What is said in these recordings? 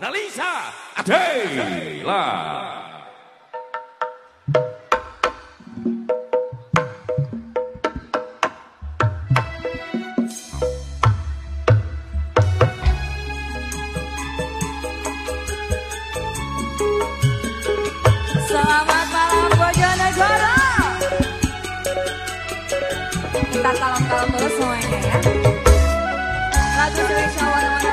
Nalisa Adela. Selamat malam Kita salam-salam terus semuanya ya. Lagu spesial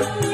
Thank you.